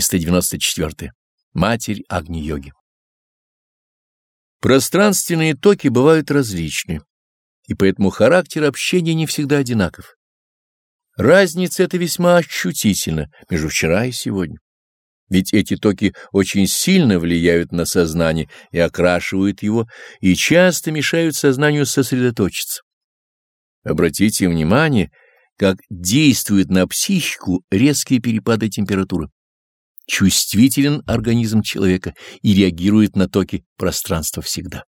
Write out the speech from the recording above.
394. Матерь Агни-йоги. Пространственные токи бывают различны, и поэтому характер общения не всегда одинаков. Разница эта весьма ощутительна между вчера и сегодня. Ведь эти токи очень сильно влияют на сознание и окрашивают его, и часто мешают сознанию сосредоточиться. Обратите внимание, как действуют на психику резкие перепады температуры. Чувствителен организм человека и реагирует на токи пространства всегда.